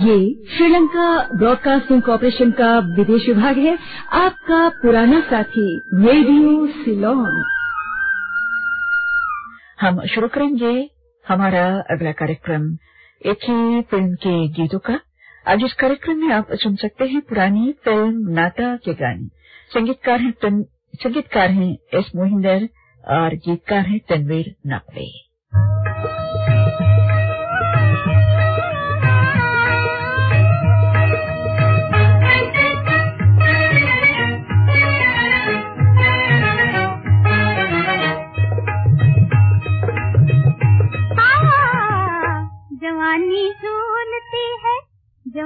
ये Sri Lanka broadcasting corporation का विदेश विभाग है। आपका पुराना साथी, रेडियो सिलोन। हम शुरू करेंगे हमारा अगला कार्यक्रम। एक ही फ़िल्म के गीतों का। आज इस कार्यक्रम में आप सुन सकते हैं पुरानी फ़िल्म नाता के गाने। संगीतकार हैं संगीतकार हैं एस मोहिंदर और गीतकार हैं तनवीर नापड़े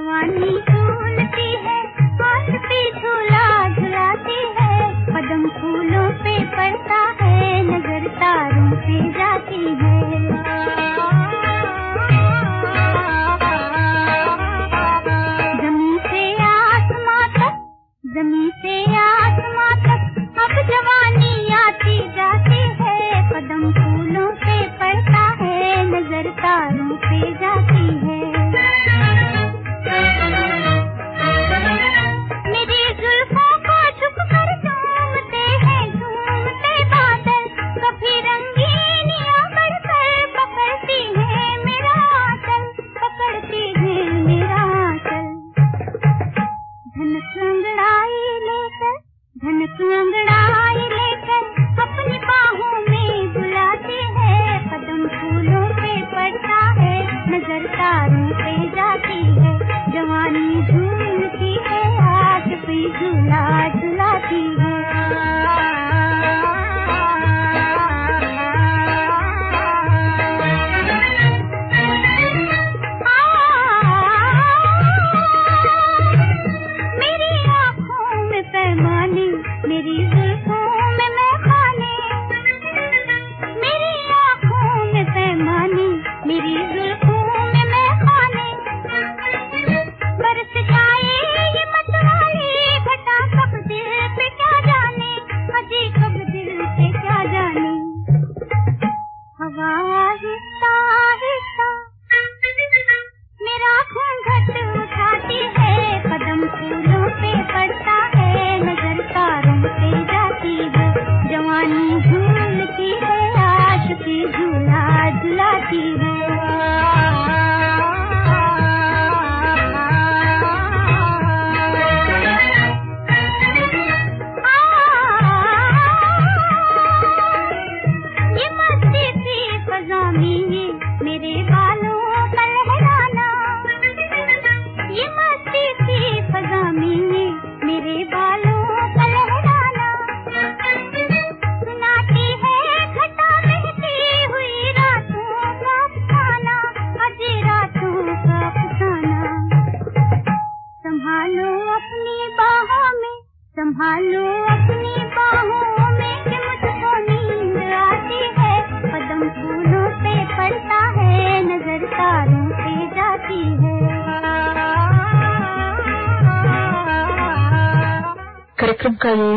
जवानी है पे झूला झुलाती है, पदम फूलों पे पड़ता है नज़र तारों पे जा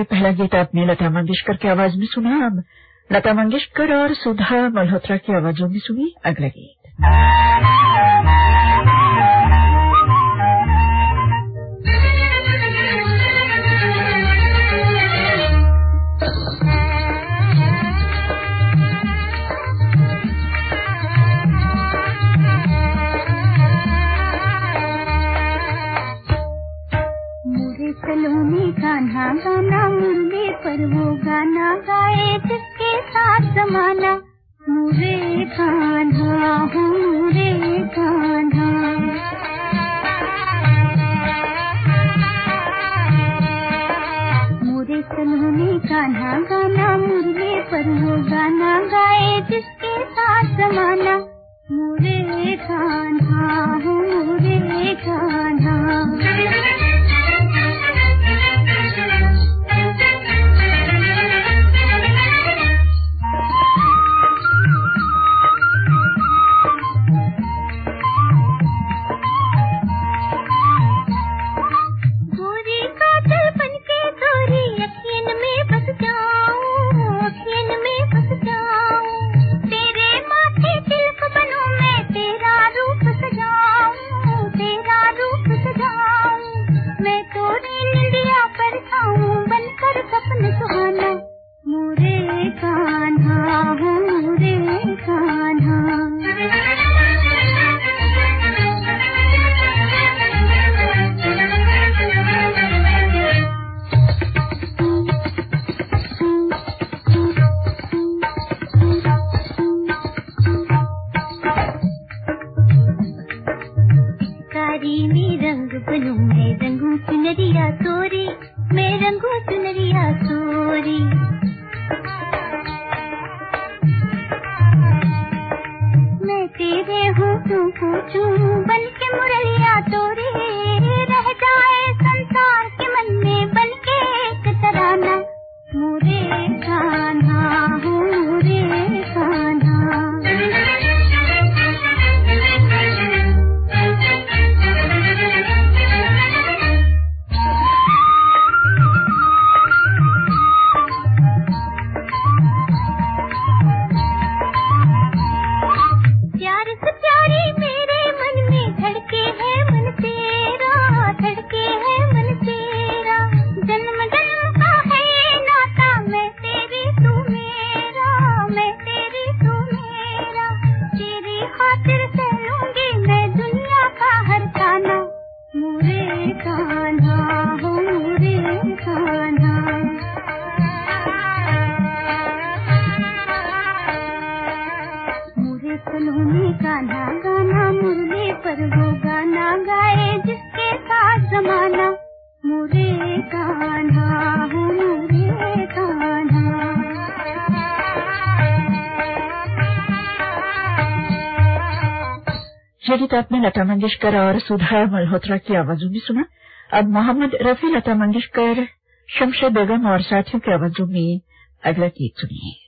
पहला गीत आपने लता मंगेशकर की आवाज़ में सुना। अब लता मंगेशकर और सुधा मल्होत्रा की आवाजों में सुनी अगला गीत। हाँ और वो गाना गाए जिसके साथ जमाना मुझे खाना हूँ। आपने लता मंगेशकर और सुधा मल्होत्रा की आवाजों में सुना। अब मोहम्मद रफी लता मंगेशकर शमशे बेगम और साथियों की आवाजों में अगला गीत सुनिये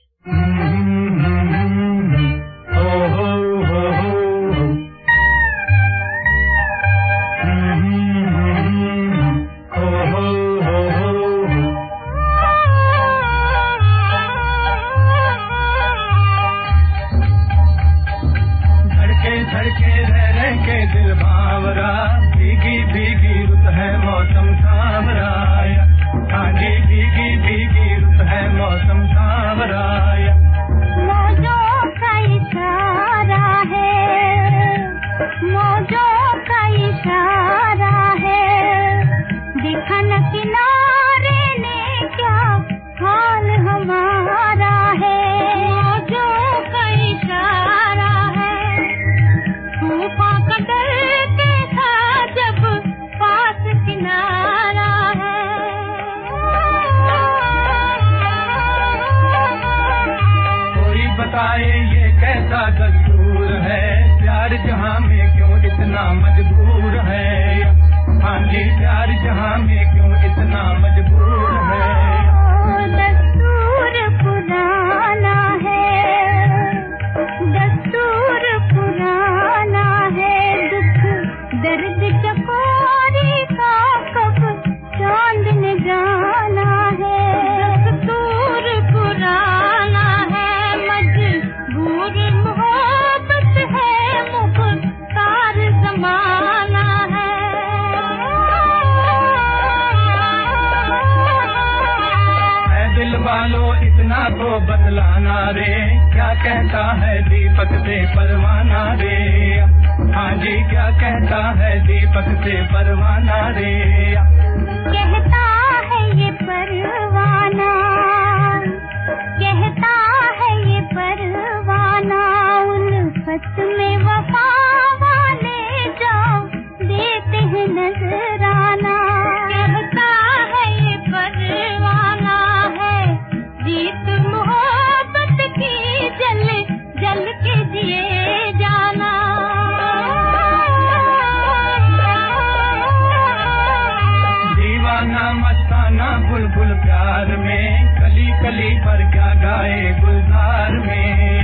कली पर क्या गाए गुलजार में?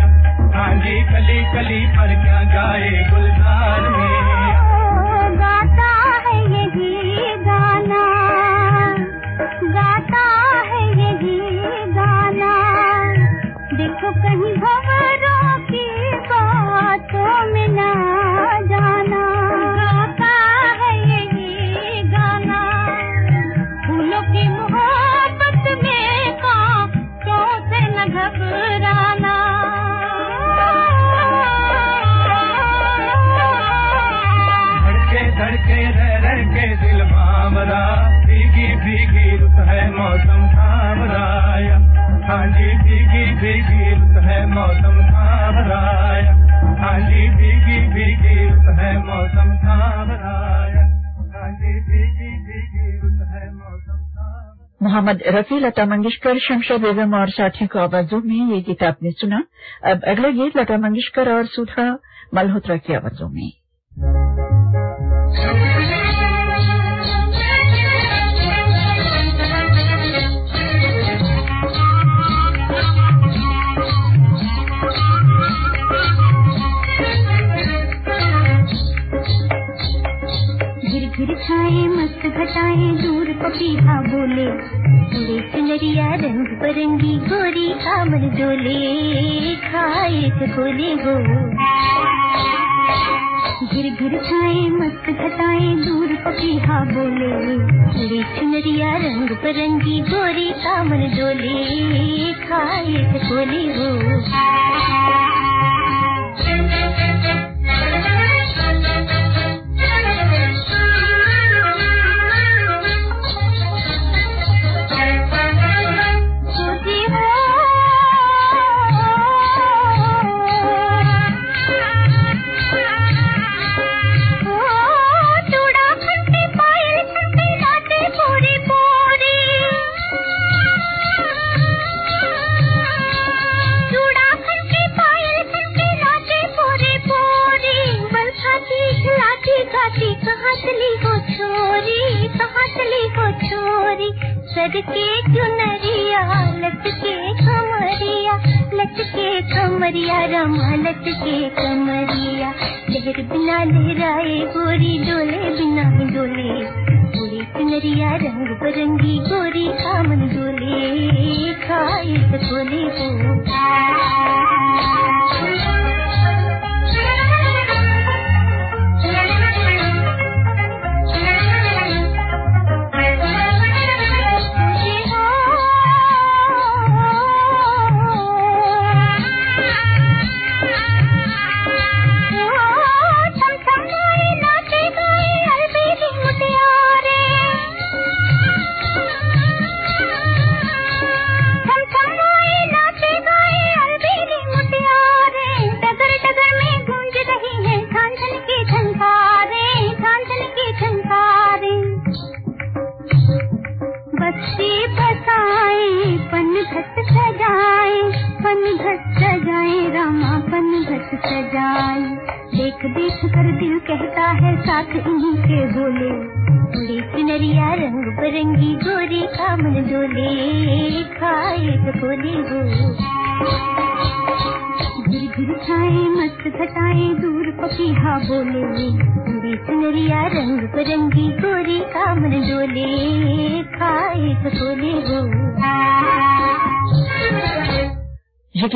हाँ जी, कली कली पर क्या गाए गुलजार में? मोहम्मद रफी लता मंगेशकर शमशा बेगम और साथियों को आवाजों में ये गीत आपने सुना। अब अगला गीत लता मंगेशकर और सुधा मल्होत्रा की आवाजों में। गिर छाए मस्त घटाए, दूर पपीहा बोले उड़े चुनरिया रंग बरंगी, गोरी कामन डोले खाए चकोले हो गिर गिर छाए मस्त घटाए, दूर पपीहा बोले उड़े चुनरिया रंग बरंगी, गोरी कामन डोले खाए चकोले कहाँ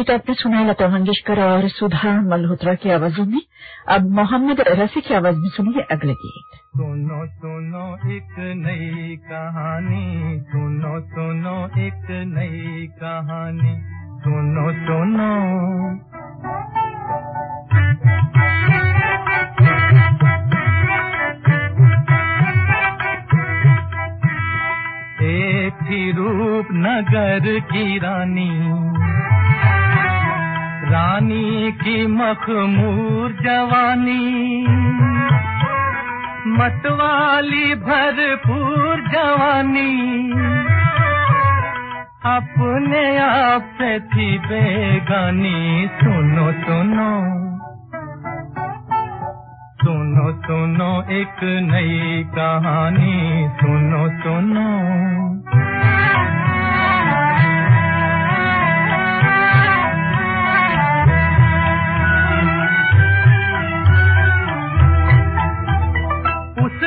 गीत आपने सुना लता मंगेशकर और सुधा मल्होत्रा की आवाजों में, अब मोहम्मद रफी की आवाज़ में सुनिए अगले गीत। सुनो सुनो एक नई कहानी, सुनो सुनो एक नई कहानी, सुनो सुनो। एक थी रूप नगर की रानी रानी की मखमूर जवानी। मतवाली भरपूर जवानी। अपने आप से थी बेगानी। सुनो सुनो। सुनो सुनो एक नई कहानी। सुनो सुनो।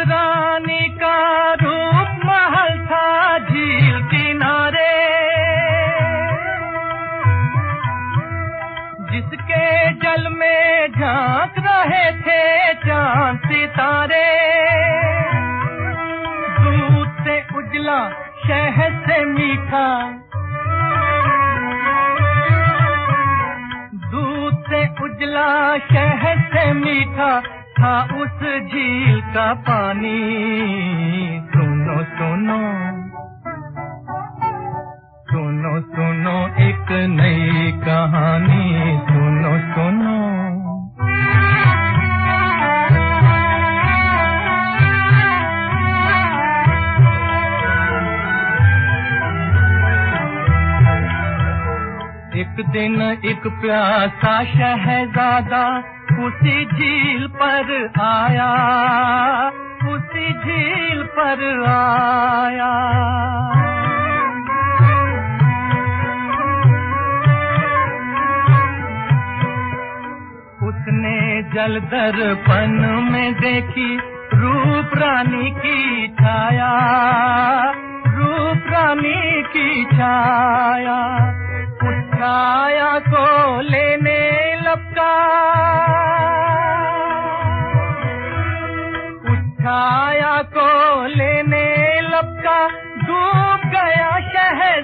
रानी का रूप महल था झील किनारे। जिसके जल में झाँक रहे थे चाँद सितारे। दूध से उजला शहद से मीठा। दूध से उजला शहद से मीठा। था उस झील का पानी। सुनो सुनो। सुनो सुनो एक नई कहानी। सुनो सुनो। एक दिन एक प्यासा शहजादा उसी झील पर आया, उसी झील पर आया। जल दर्पण में देखी, रूप रानी की छाया, रूप रानी की छाया। उस छाया को लेने गया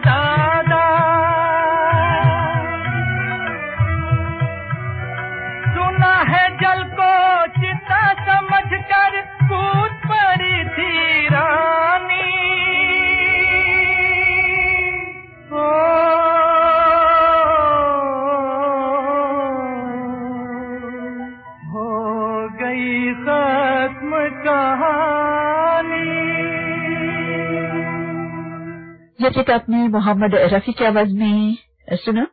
गीत आपने मोहम्मद रफी की आवाज़ में सुना।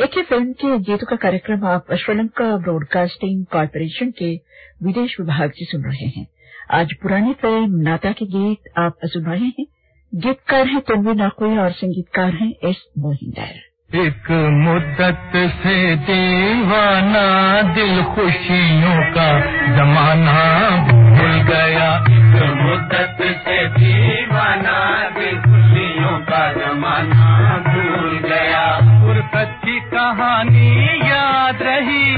एक ही फ़िल्म के गीतों का कार्यक्रम आप श्रीलंका ब्रॉडकास्टिंग कॉरपोरेशन के विदेश विभाग से सुन रहे हैं। आज पुरानी फ़िल्म नाता के गीत आप सुन रहे हैं। गीतकार हैं तनवी नाकोई और संगीतकार हैं एस मोहिंदर। एक मुद्दत से दीवाना दिल खुशियों का जमाना भूल गया। मुद्दत से दीवाना कहानी याद रही।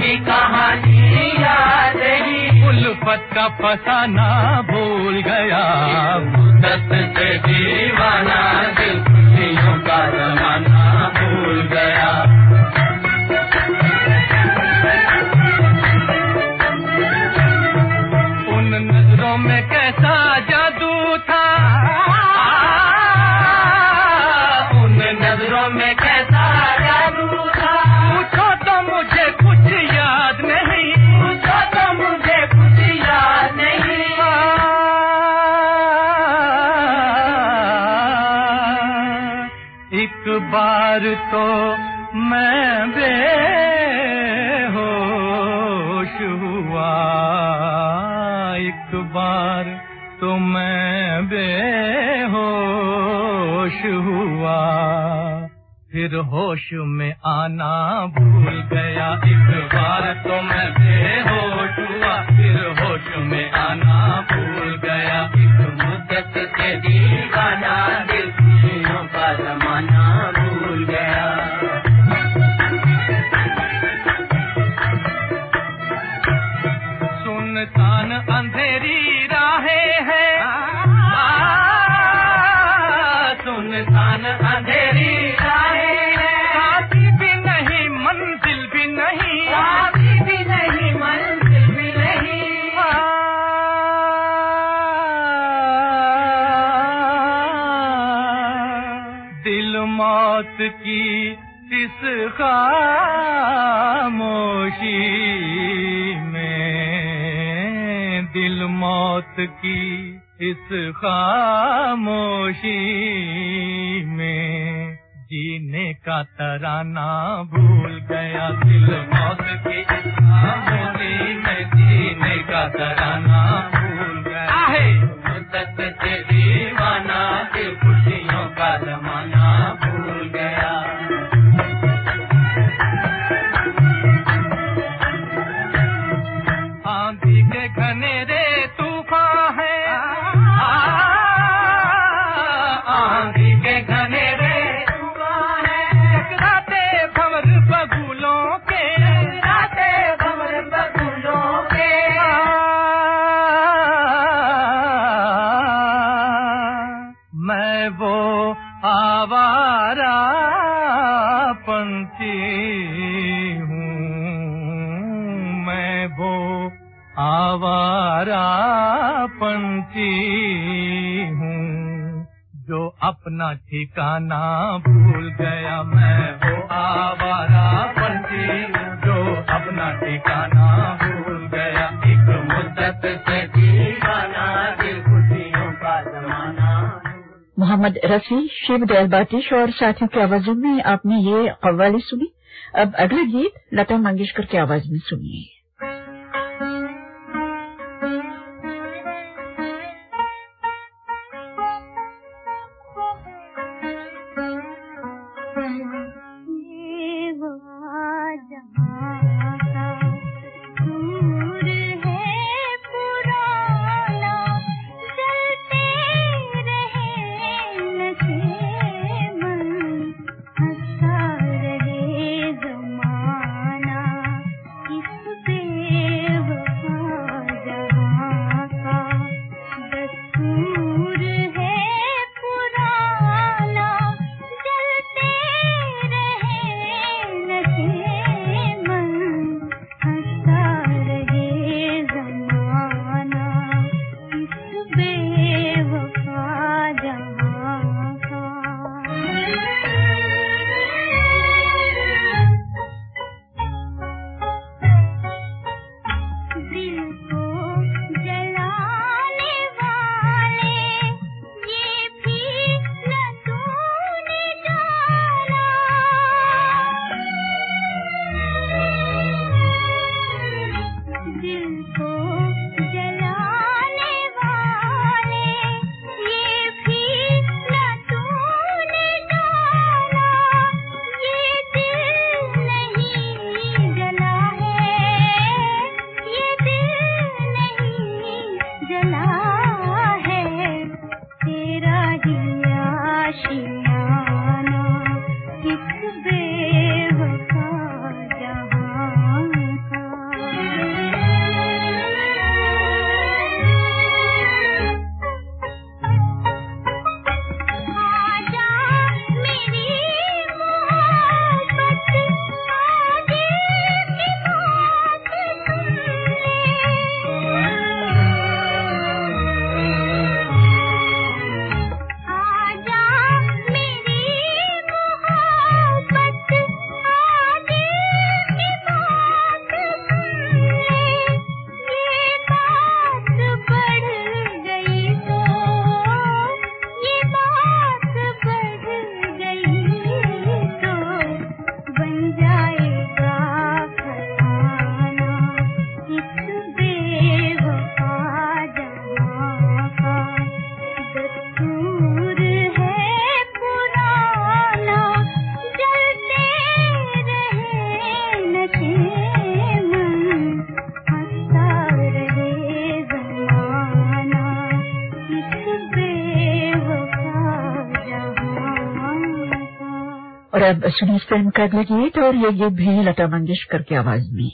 की कहानी याद रही। उल्फत का फसाना भूल गया। मुद्दत से दीवाना दिल खुशियों का जमाना भूल गया। एक बार तो मैं बेहोश हुआ। एक बार तो मैं बेहोश हुआ। फिर होश में आना भूल गया। एक बार तो मैं बेहोश हुआ। फिर होश में आना भूल गया। एक मुद्दत से दीवाना दिल का जमाना मौत की इस खामोशी में दिल मौत की इस खामोशी में जीने का तराना भूल गया दिल मौत की इस खामोशी में जीने का तराना भूल गया। मुद्दत से दीवाना दिल खुशियों का जमाना आवारा पंछी हूँ, जो अपना ठिकाना भूल गया मैं। वो आवारा पंछी, जो अपना ठिकाना भूल गया। एक मुद्दत से दिल खुशियों का जमाना। मोहम्मद रफी शिव दयालबाटिश और साथियों की आवाजों में आपने ये कव्वाली सुनी। अब अगला गीत लता मंगेशकर की आवाज़ में सुनिए। अब सुनी फ़िल्म कर लगी तो और ये गीत भी लता मंगेशकर की आवाज़ में।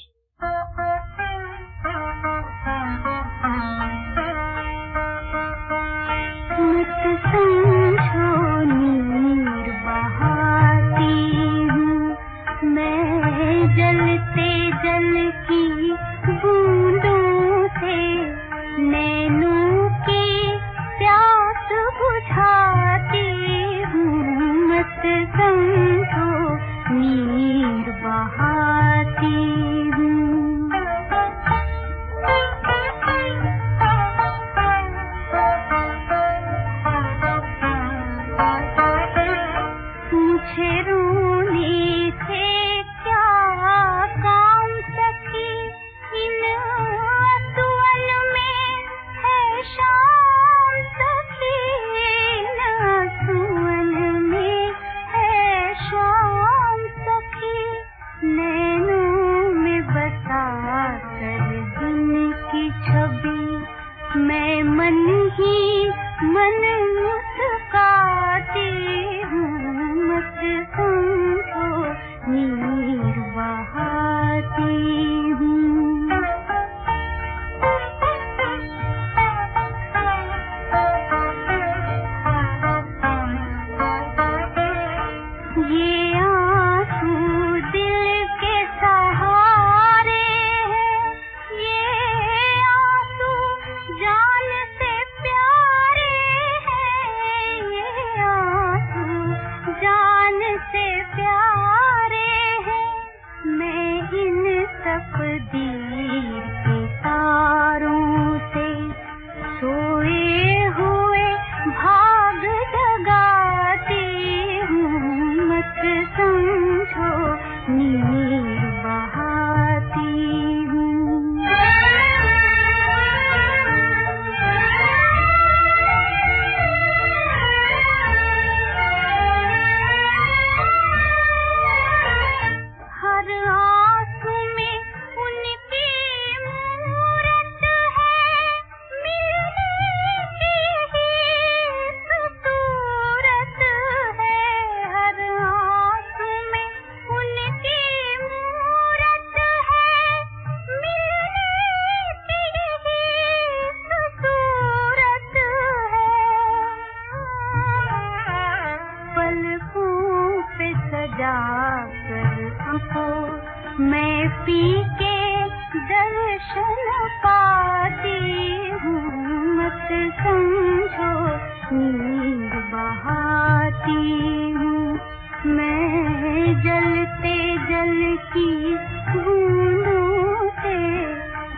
जलते जल की बूंदों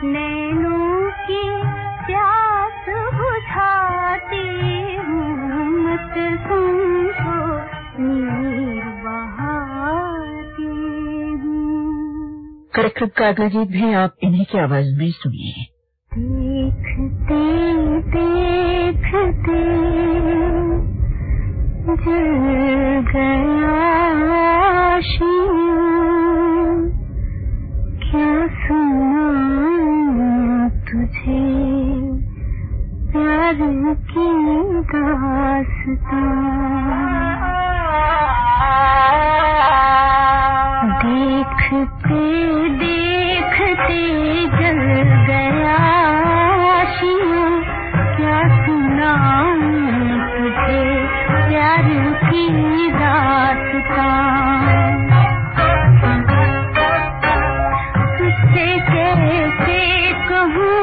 नैनों की प्यास बुझाते हूँ। मत समझो नीर बहाते कार्यक्रम का अगला गीत भी आप इन्हीं की आवाज़ में सुनिए। देखते देखते जल गए से कहूँ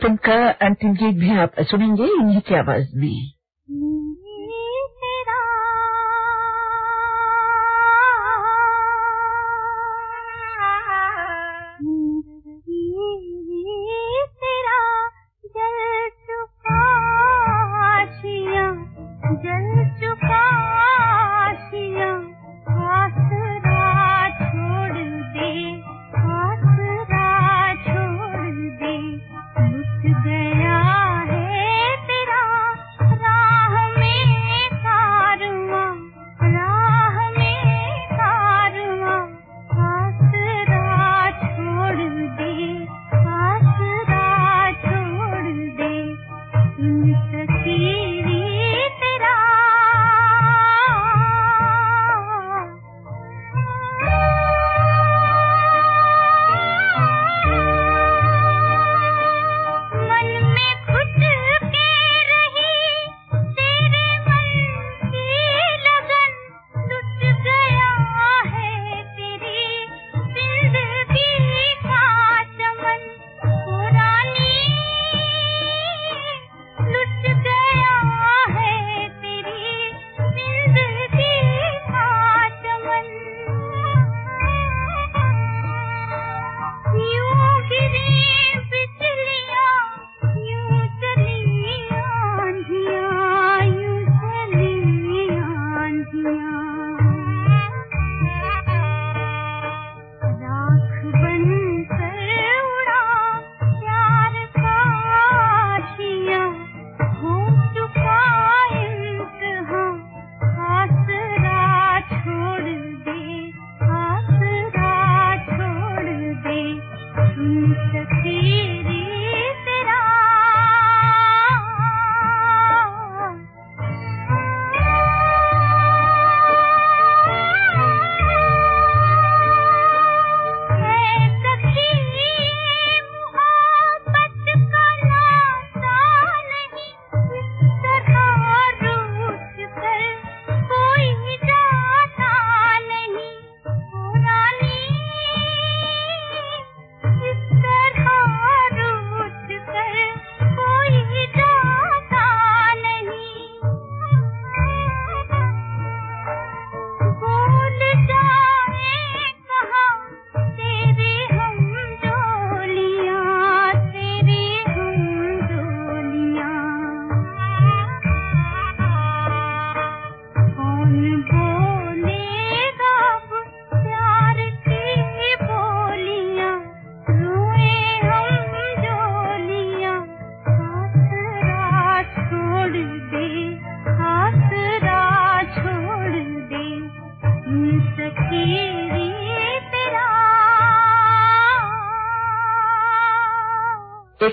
कार्यक्रम का अंतिम गीत भी आप सुनेंगे इन्हीं की आवाज़ में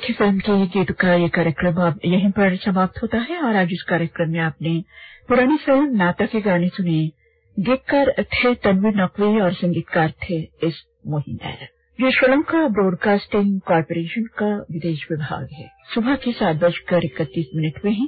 ही फ़िल्म के गीत का ये कार्यक्रम अब यहीं पर समाप्त होता है और आज इस कार्यक्रम में आपने पुरानी फ़िल्म नाता के गाने सुने। गीतकार थे तनवीर नकवी और संगीतकार थे इस मोहिंद ये श्रीलंका ब्रॉडकास्टिंग कॉरपोरेशन का विदेश विभाग है। सुबह के सात बजकर इकतीस मिनट में है